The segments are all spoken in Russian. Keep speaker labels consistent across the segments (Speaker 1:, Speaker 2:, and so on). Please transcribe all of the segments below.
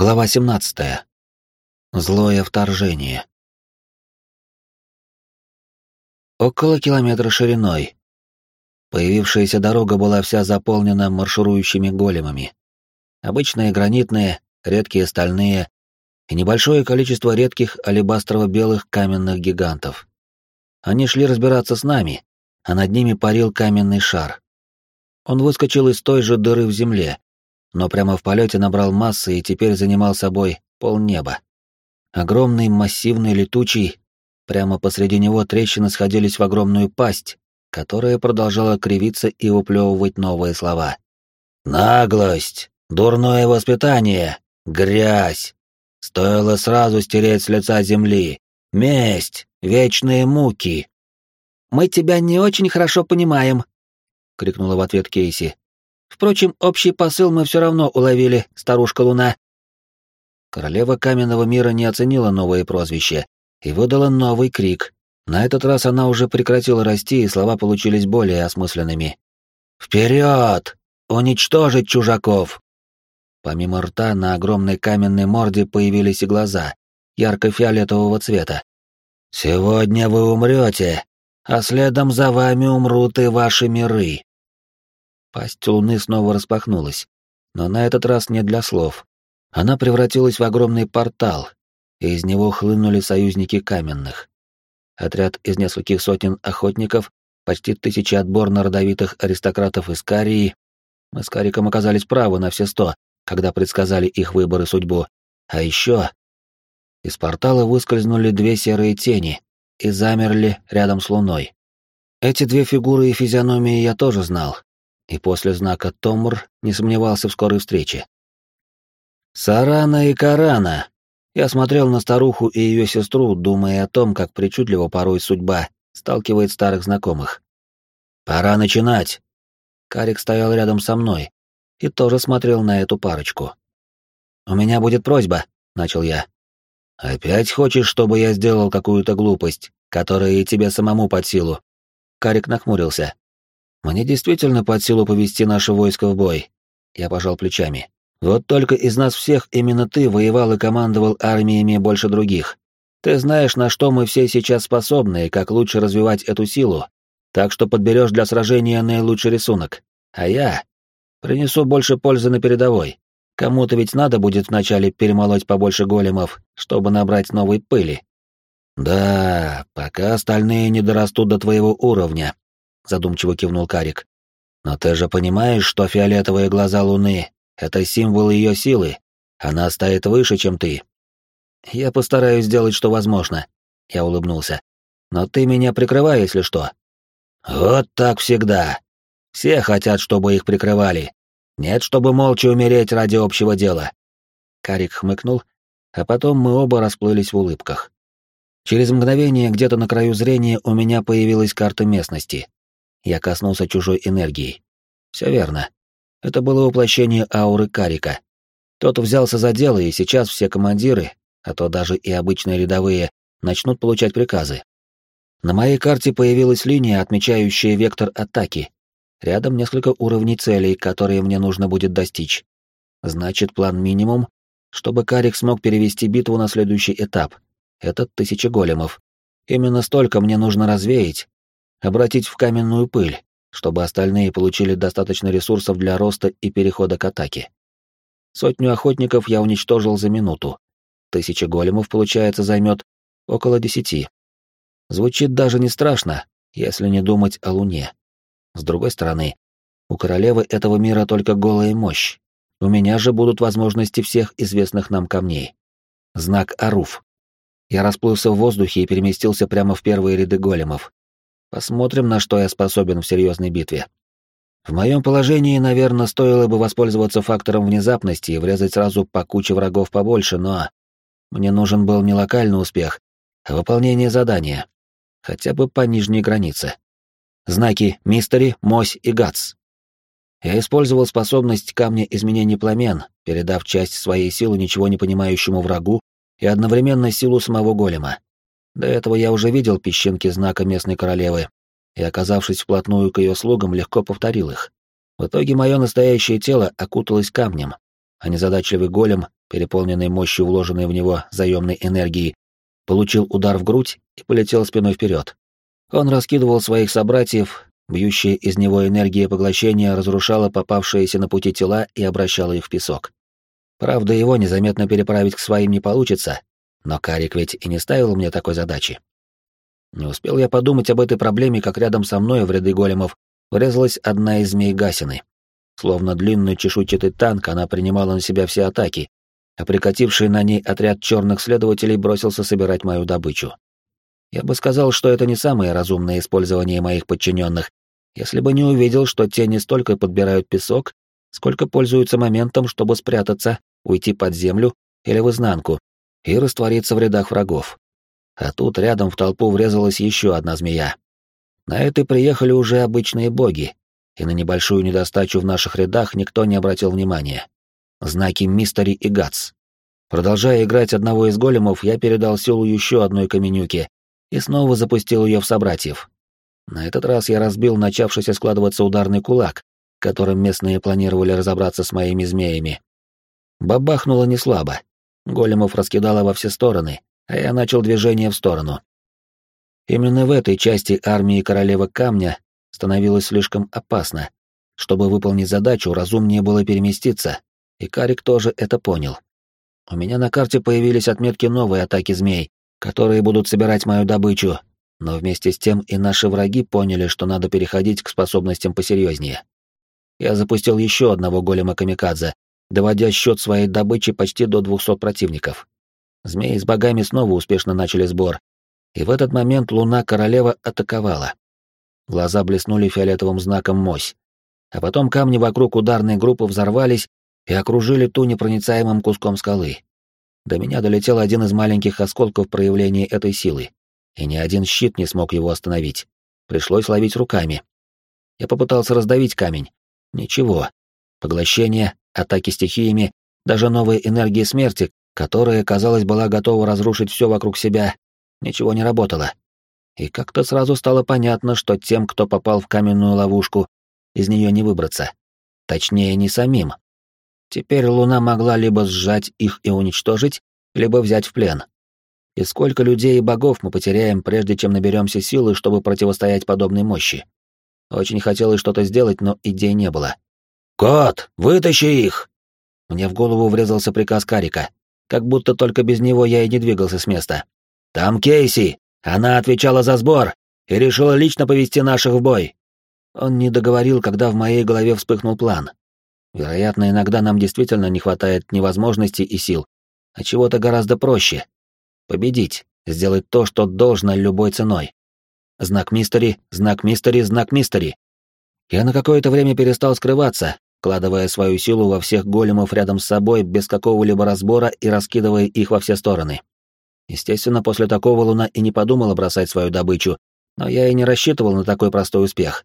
Speaker 1: Глава 17. Злое вторжение. Около километра шириной. Появившаяся дорога была вся заполнена марширующими големами. Обычные гранитные, редкие стальные и небольшое количество редких алебастрово-белых каменных гигантов. Они шли разбираться с нами, а над ними парил каменный шар. Он выскочил из той же дыры в земле, но прямо в полете набрал массы и теперь занимал собой полнеба. Огромный, массивный, летучий, прямо посреди него трещины сходились в огромную пасть, которая продолжала кривиться и уплевывать новые слова. «Наглость! Дурное воспитание! Грязь! Стоило сразу стереть с лица земли! Месть! Вечные муки!»
Speaker 2: «Мы тебя не очень хорошо понимаем», — крикнула в ответ Кейси. Впрочем, общий посыл мы все равно уловили, старушка Луна.
Speaker 1: Королева Каменного мира не оценила новое прозвище и выдала новый крик. На этот раз она уже прекратила расти, и слова получились более осмысленными. «Вперед! Уничтожить чужаков!» Помимо рта на огромной каменной морде появились и глаза, ярко-фиолетового цвета. «Сегодня вы умрете, а следом за вами умрут и ваши миры. Пасть луны снова распахнулась, но на этот раз не для слов. Она превратилась в огромный портал, и из него хлынули союзники каменных. Отряд из нескольких сотен охотников, почти тысячи отборно-родовитых аристократов из Карии. Мы с Кариком оказались правы на все сто, когда предсказали их выбор и судьбу. А еще... Из портала выскользнули две серые тени и замерли рядом с луной. Эти две фигуры и физиономии я тоже знал, и после знака Томр не сомневался в скорой встрече. «Сарана и Карана!» Я смотрел на старуху и ее сестру, думая о том, как причудливо порой судьба сталкивает старых знакомых. «Пора начинать!» Карик стоял рядом со мной и тоже смотрел на эту парочку. «У меня будет просьба», — начал я. «Опять хочешь, чтобы я сделал какую-то глупость, которая и тебе самому под силу?» Карик нахмурился. Мне действительно под силу повести наше войско в бой. Я пожал плечами. Вот только из нас всех именно ты воевал и командовал армиями больше других. Ты знаешь, на что мы все сейчас способны и как лучше развивать эту силу, так что подберешь для сражения наилучший рисунок. А я принесу больше пользы на передовой. Кому-то ведь надо будет вначале перемолоть побольше големов, чтобы набрать новой пыли. Да, пока остальные не дорастут до твоего уровня, задумчиво кивнул Карик. Но ты же понимаешь, что фиолетовые глаза Луны — это символ ее силы. Она стоит выше, чем ты. Я постараюсь сделать, что возможно. Я улыбнулся. Но ты меня прикрывай, если что. Вот так всегда. Все хотят, чтобы их прикрывали. Нет, чтобы молча умереть ради общего дела. Карик хмыкнул, а потом мы оба расплылись в улыбках. Через мгновение где-то на краю зрения у меня появилась карта местности. Я коснулся чужой энергии. Все верно. Это было воплощение ауры Карика. Тот взялся за дело, и сейчас все командиры, а то даже и обычные рядовые, начнут получать приказы. На моей карте появилась линия, отмечающая вектор атаки. Рядом несколько уровней целей, которые мне нужно будет достичь. Значит, план минимум, чтобы Карик смог перевести битву на следующий этап. Это тысяча големов. Именно столько мне нужно развеять, обратить в каменную пыль, чтобы остальные получили достаточно ресурсов для роста и перехода к атаке. Сотню охотников я уничтожил за минуту. Тысяча големов, получается, займет около десяти. Звучит даже не страшно, если не думать о Луне. С другой стороны, у королевы этого мира только голая мощь. У меня же будут возможности всех известных нам камней. Знак Аруф. Я расплылся в воздухе и переместился прямо в первые ряды големов. Посмотрим, на что я способен в серьезной битве. В моем положении, наверное, стоило бы воспользоваться фактором внезапности и врезать сразу по куче врагов побольше, но мне нужен был не локальный успех, а выполнение задания. Хотя бы по нижней границе. Знаки «Мистери», «Мось» и «Гатс». Я использовал способность камня изменений пламен, передав часть своей силы ничего не понимающему врагу и одновременно силу самого голема. До этого я уже видел песчинки знака местной королевы, и, оказавшись вплотную к ее слугам, легко повторил их. В итоге мое настоящее тело окуталось камнем, а незадачливый голем переполненный мощью вложенной в него заемной энергии, получил удар в грудь и полетел спиной вперед. Он раскидывал своих собратьев, бьющая из него энергия поглощения разрушала попавшиеся на пути тела и обращала их в песок. Правда, его незаметно переправить к своим не получится, но Карик ведь и не ставил мне такой задачи. Не успел я подумать об этой проблеме, как рядом со мной в ряды големов врезалась одна из змей Гасины. Словно длинный чешуйчатый танк, она принимала на себя все атаки, а прикативший на ней отряд черных следователей бросился собирать мою добычу. Я бы сказал, что это не самое разумное использование моих подчиненных, если бы не увидел, что те не столько подбирают песок, сколько пользуются моментом, чтобы спрятаться, уйти под землю или в изнанку и раствориться в рядах врагов. А тут рядом в толпу врезалась еще одна змея. На это приехали уже обычные боги, и на небольшую недостачу в наших рядах никто не обратил внимания. Знаки Мистери и Гатс. Продолжая играть одного из големов, я передал силу еще одной каменюке и снова запустил ее в собратьев. На этот раз я разбил начавшийся складываться ударный кулак, которым местные планировали разобраться с моими змеями. Бабахнуло не слабо. Големов раскидало во все стороны, а я начал движение в сторону. Именно в этой части армии королевы камня становилось слишком опасно. Чтобы выполнить задачу, разумнее было переместиться, и Карик тоже это понял. У меня на карте появились отметки новой атаки змей, которые будут собирать мою добычу, но вместе с тем и наши враги поняли, что надо переходить к способностям посерьезнее. Я запустил еще одного голема камикадзе, доводя счет своей добычи почти до 200 противников. Змеи с богами снова успешно начали сбор, и в этот момент луна-королева атаковала. Глаза блеснули фиолетовым знаком «Мось», а потом камни вокруг ударной группы взорвались и окружили ту непроницаемым куском скалы. До меня долетел один из маленьких осколков проявления этой силы и ни один щит не смог его остановить. Пришлось ловить руками. Я попытался раздавить камень. Ничего. Поглощение, атаки стихиями, даже новая энергия смерти, которая, казалось, была готова разрушить все вокруг себя, ничего не работало. И как-то сразу стало понятно, что тем, кто попал в каменную ловушку, из нее не выбраться. Точнее, не самим. Теперь Луна могла либо сжать их и уничтожить, либо взять в плен. И сколько людей и богов мы потеряем, прежде чем наберемся силы, чтобы противостоять подобной мощи? Очень хотелось что-то сделать, но идей не было. «Кот, вытащи их!» Мне в голову врезался приказ Карика, как будто только без него я и не двигался с места. «Там Кейси! Она отвечала за сбор и решила лично повести наших в бой!» Он не договорил, когда в моей голове вспыхнул план. Вероятно, иногда нам действительно не хватает ни возможностей и сил, а чего-то гораздо проще, Победить, сделать то, что должно любой ценой. Знак мистери, знак мистери, знак мистери. Я на какое-то время перестал скрываться, вкладывая свою силу во всех големов рядом с собой без какого-либо разбора и раскидывая их во все стороны. Естественно, после такого Луна и не подумала бросать свою добычу, но я и не рассчитывал на такой простой успех.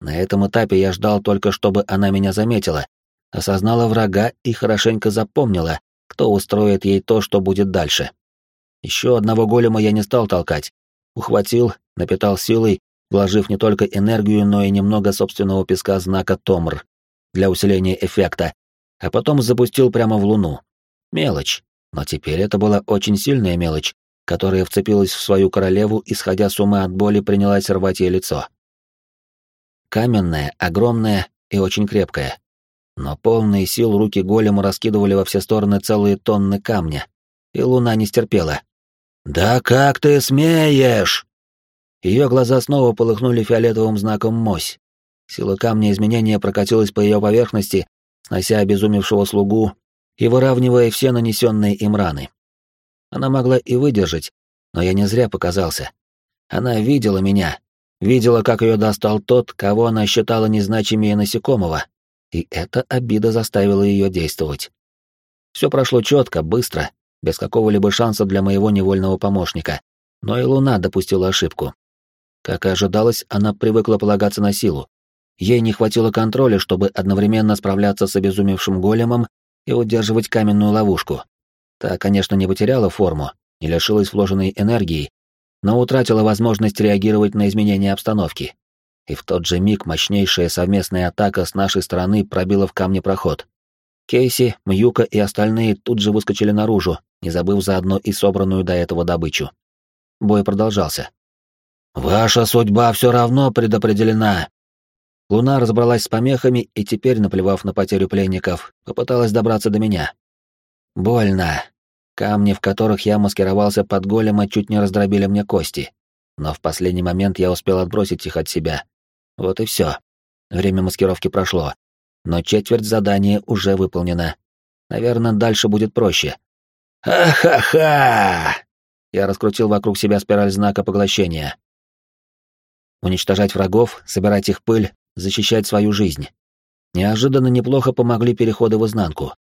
Speaker 1: На этом этапе я ждал только, чтобы она меня заметила, осознала врага и хорошенько запомнила, кто устроит ей то, что будет дальше. Еще одного голема я не стал толкать. Ухватил, напитал силой, вложив не только энергию, но и немного собственного песка знака Томр для усиления эффекта, а потом запустил прямо в луну. Мелочь, но теперь это была очень сильная мелочь, которая вцепилась в свою королеву и, сходя с ума от боли, принялась рвать ей лицо. Каменная, огромная и очень крепкая. Но полные сил руки голема раскидывали во все стороны целые тонны камня, и луна не стерпела. «Да как ты смеешь!» Ее глаза снова полыхнули фиолетовым знаком «Мось». Сила камня изменения прокатилась по ее поверхности, снося обезумевшего слугу и выравнивая все нанесенные им раны. Она могла и выдержать, но я не зря показался. Она видела меня, видела, как ее достал тот, кого она считала незначимее насекомого, и эта обида заставила ее действовать. Все прошло четко, быстро, без какого-либо шанса для моего невольного помощника. Но и Луна допустила ошибку. Как и ожидалось, она привыкла полагаться на силу. Ей не хватило контроля, чтобы одновременно справляться с обезумевшим големом и удерживать каменную ловушку. Та, конечно, не потеряла форму, не лишилась вложенной энергии, но утратила возможность реагировать на изменения обстановки. И в тот же миг мощнейшая совместная атака с нашей стороны пробила в камне проход. Кейси, Мьюка и остальные тут же выскочили наружу, не забыв заодно и собранную до этого добычу. Бой продолжался. «Ваша судьба все равно предопределена!» Луна разобралась с помехами и теперь, наплевав на потерю пленников, попыталась добраться до меня. Больно. Камни, в которых я маскировался под голема, чуть не раздробили мне кости. Но в последний момент я успел отбросить их от себя. Вот и все. Время маскировки прошло. Но четверть задания уже выполнена. Наверное, дальше будет проще. «Ха-ха-ха!» Я раскрутил вокруг себя спираль знака поглощения. Уничтожать врагов, собирать их пыль, защищать свою жизнь. Неожиданно неплохо помогли переходы в изнанку.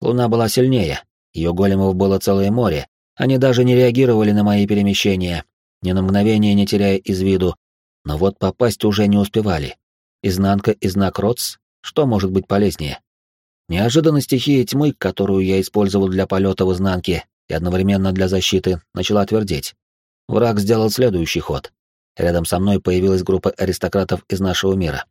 Speaker 1: Луна была сильнее, ее големов было целое море, они даже не реагировали на мои перемещения, ни на мгновение не теряя из виду, но вот попасть уже не успевали. Изнанка и знак Ротс, что может быть полезнее? Неожиданно стихия тьмы, которую я использовал для полета в изнанке и одновременно для защиты, начала твердеть. Враг сделал следующий ход. Рядом со мной появилась группа аристократов из нашего мира.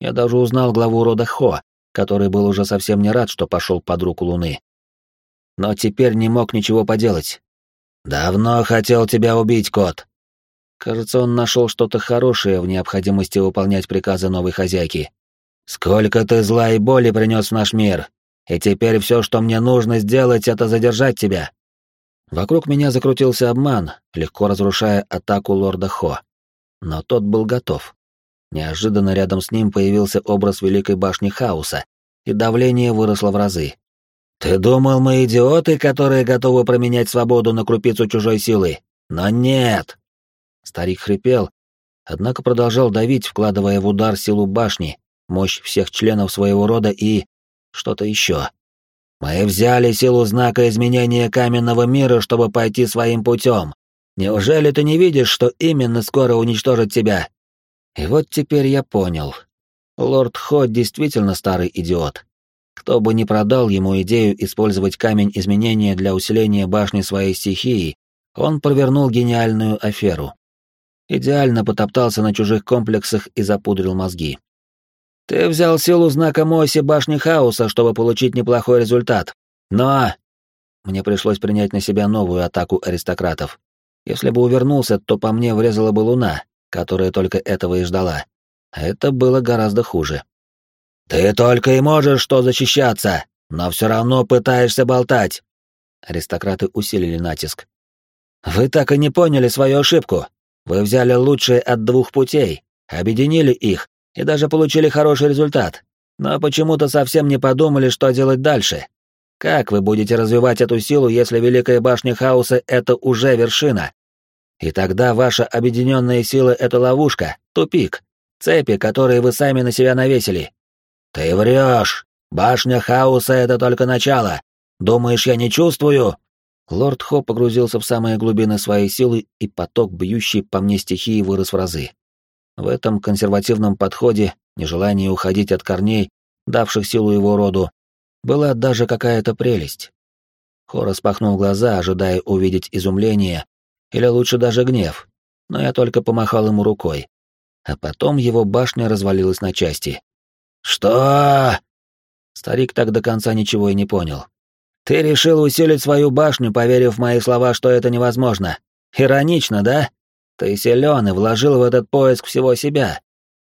Speaker 1: Я даже узнал главу рода Хо, который был уже совсем не рад, что пошел под руку Луны. Но теперь не мог ничего поделать. «Давно хотел тебя убить, кот!» Кажется, он нашел что-то хорошее в необходимости выполнять приказы новой хозяйки. «Сколько ты зла и боли принес в наш мир, и теперь все, что мне нужно сделать, это задержать тебя!» Вокруг меня закрутился обман, легко разрушая атаку лорда Хо. Но тот был готов. Неожиданно рядом с ним появился образ Великой Башни Хаоса, и давление выросло в разы. «Ты думал, мы идиоты, которые готовы променять свободу на крупицу чужой силы? Но нет!» Старик хрипел, однако продолжал давить, вкладывая в удар силу башни, мощь всех членов своего рода и... что-то еще. «Мы взяли силу знака изменения каменного мира, чтобы пойти своим путем. Неужели ты не видишь, что именно скоро уничтожит тебя?» И вот теперь я понял. Лорд Хо действительно старый идиот. Кто бы ни продал ему идею использовать камень изменения для усиления башни своей стихии, он провернул гениальную аферу. Идеально потоптался на чужих комплексах и запудрил мозги. «Ты взял силу знака Моси башни хаоса, чтобы получить неплохой результат. Но...» Мне пришлось принять на себя новую атаку аристократов. Если бы увернулся, то по мне врезала бы луна, которая только этого и ждала. А это было гораздо хуже. «Ты только и можешь что защищаться, но все равно пытаешься болтать!» Аристократы усилили натиск. «Вы так и не поняли свою ошибку. Вы взяли лучшее от двух путей, объединили их и даже получили хороший результат, но почему-то совсем не подумали, что делать дальше. Как вы будете развивать эту силу, если Великая Башня Хаоса — это уже вершина? И тогда ваша объединенная сила — это ловушка, тупик, цепи, которые вы сами на себя навесили. Ты врешь! Башня Хаоса — это только начало. Думаешь, я не чувствую? Лорд Хо погрузился в самые глубины своей силы, и поток, бьющий по мне стихии, вырос в разы. В этом консервативном подходе, нежелании уходить от корней, давших силу его роду, была даже какая-то прелесть. Хо распахнул глаза, ожидая увидеть изумление, или лучше даже гнев, но я только помахал ему рукой. А потом его башня развалилась на части. «Что?» Старик так до конца ничего и не понял. Ты решил усилить свою башню, поверив в мои слова, что это невозможно. Иронично, да? Ты силен и вложил в этот поиск всего себя.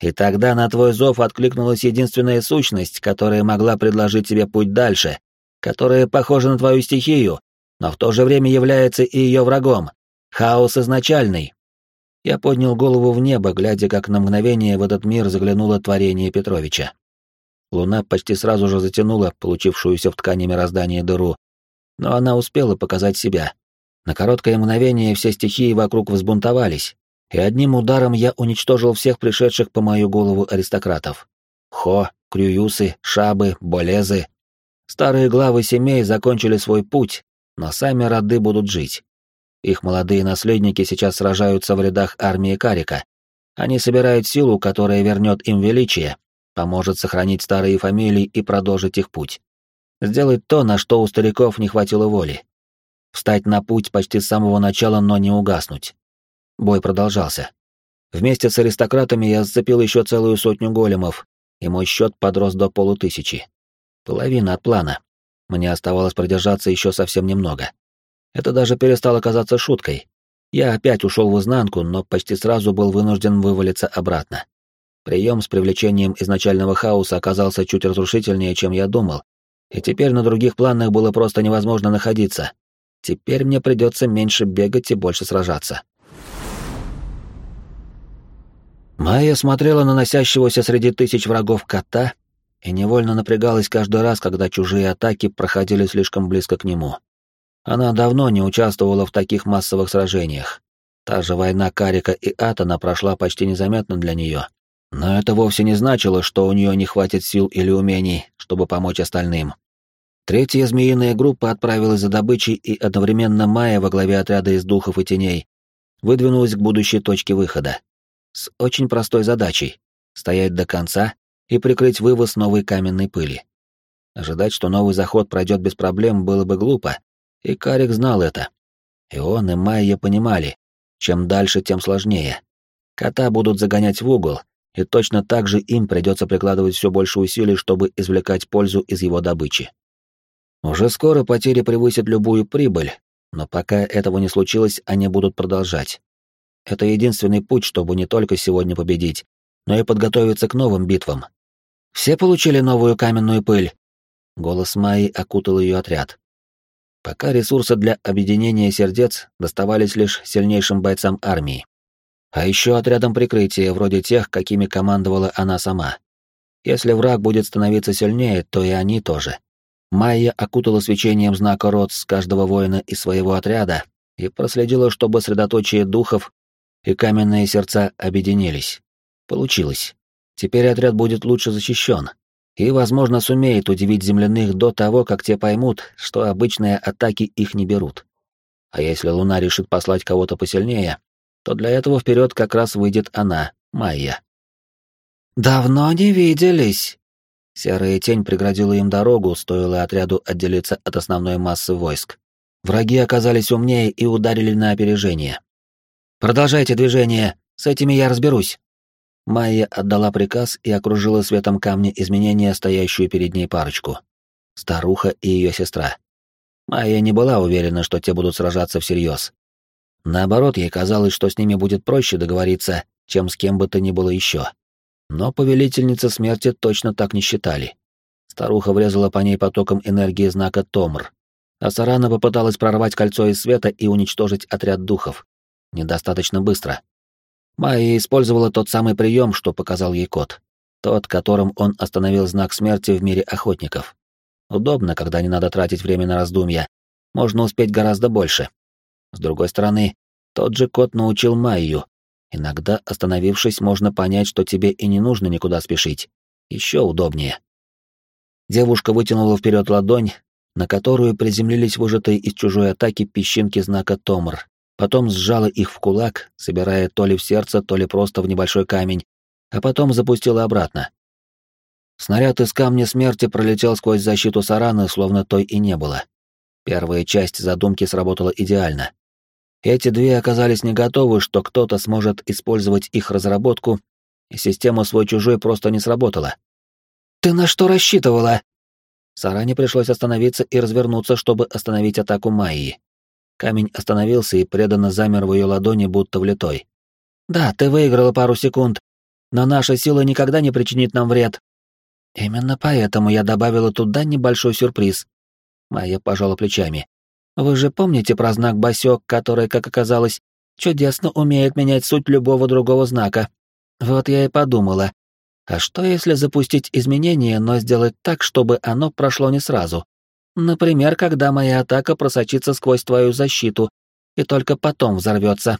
Speaker 1: И тогда на твой зов откликнулась единственная сущность, которая могла предложить тебе путь дальше, которая похожа на твою стихию, но в то же время является и ее врагом. Хаос изначальный. Я поднял голову в небо, глядя, как на мгновение в этот мир заглянуло творение Петровича. Луна почти сразу же затянула получившуюся в ткани мироздания дыру, но она успела показать себя. На короткое мгновение все стихии вокруг взбунтовались, и одним ударом я уничтожил всех пришедших по мою голову аристократов. Хо, Крююсы, Шабы, Болезы. Старые главы семей закончили свой путь, но сами роды будут жить. Их молодые наследники сейчас сражаются в рядах армии Карика. Они собирают силу, которая вернет им величие, поможет сохранить старые фамилии и продолжить их путь. Сделать то, на что у стариков не хватило воли. Встать на путь почти с самого начала, но не угаснуть. Бой продолжался. Вместе с аристократами я сцепил еще целую сотню големов, и мой счет подрос до полутысячи. Половина от плана. Мне оставалось продержаться еще совсем немного. Это даже перестало казаться шуткой. Я опять ушел в изнанку, но почти сразу был вынужден вывалиться обратно. Прием с привлечением изначального хаоса оказался чуть разрушительнее, чем я думал, и теперь на других планах было просто невозможно находиться. Теперь мне придется меньше бегать и больше сражаться. Майя смотрела на носящегося среди тысяч врагов кота и невольно напрягалась каждый раз, когда чужие атаки проходили слишком близко к нему. Она давно не участвовала в таких массовых сражениях. Та же война Карика и Атона прошла почти незаметно для нее. Но это вовсе не значило, что у нее не хватит сил или умений, чтобы помочь остальным. Третья змеиная группа отправилась за добычей, и одновременно Майя во главе отряда из духов и теней выдвинулась к будущей точке выхода. С очень простой задачей — стоять до конца и прикрыть вывоз новой каменной пыли. Ожидать, что новый заход пройдет без проблем, было бы глупо, и Карик знал это. И он, и Майя понимали, чем дальше, тем сложнее. Кота будут загонять в угол, и точно так же им придется прикладывать все больше усилий, чтобы извлекать пользу из его добычи. Уже скоро потери превысят любую прибыль, но пока этого не случилось, они будут продолжать. Это единственный путь, чтобы не только сегодня победить, но и подготовиться к новым битвам. Все получили новую каменную пыль. Голос Майи окутал ее отряд. Пока ресурсы для объединения сердец доставались лишь сильнейшим бойцам армии. А еще отрядом прикрытия, вроде тех, какими командовала она сама. Если враг будет становиться сильнее, то и они тоже. Майя окутала свечением знака род с каждого воина из своего отряда и проследила, чтобы средоточие духов и каменные сердца объединились. Получилось. Теперь отряд будет лучше защищен, и, возможно, сумеет удивить земляных до того, как те поймут, что обычные атаки их не берут. А если Луна решит послать кого-то посильнее, то для этого вперед как раз выйдет она, Майя. «Давно не виделись!» Серая тень преградила им дорогу, стоило отряду отделиться от основной массы войск. Враги оказались умнее и ударили на опережение. «Продолжайте движение, с этими я разберусь!» Майя отдала приказ и окружила светом камня изменения стоящую перед ней парочку. Старуха и ее сестра. Майя не была уверена, что те будут сражаться всерьез. Наоборот, ей казалось, что с ними будет проще договориться, чем с кем бы то ни было еще. Но повелительницы смерти точно так не считали. Старуха врезала по ней потоком энергии знака Томр, а Сарана попыталась прорвать кольцо из света и уничтожить отряд духов. Недостаточно быстро. Майя использовала тот самый прием, что показал ей кот. Тот, которым он остановил знак смерти в мире охотников. Удобно, когда не надо тратить время на раздумья. Можно успеть гораздо больше. С другой стороны, тот же кот научил Майю. Иногда, остановившись, можно понять, что тебе и не нужно никуда спешить. Еще удобнее. Девушка вытянула вперед ладонь, на которую приземлились выжатые из чужой атаки песчинки знака Томр, потом сжала их в кулак, собирая то ли в сердце, то ли просто в небольшой камень, а потом запустила обратно. Снаряд из камня смерти пролетел сквозь защиту Сараны, словно той и не было. Первая часть задумки сработала идеально. Эти две оказались не готовы, что кто-то сможет использовать их разработку, и система свой-чужой просто не сработала. «Ты на что рассчитывала?» Саране пришлось остановиться и развернуться, чтобы остановить атаку Майи. Камень остановился и преданно замер в ее ладони, будто влитой. «Да, ты выиграла пару секунд, но наша сила никогда не причинит нам вред. Именно поэтому я добавила туда небольшой сюрприз». Майя пожала плечами. «Вы же помните про знак Басек, который, как оказалось, чудесно умеет менять суть любого другого знака? Вот я и подумала. А что если запустить изменение, но сделать так, чтобы оно прошло не сразу? Например, когда моя атака просочится сквозь твою защиту и только потом взорвется.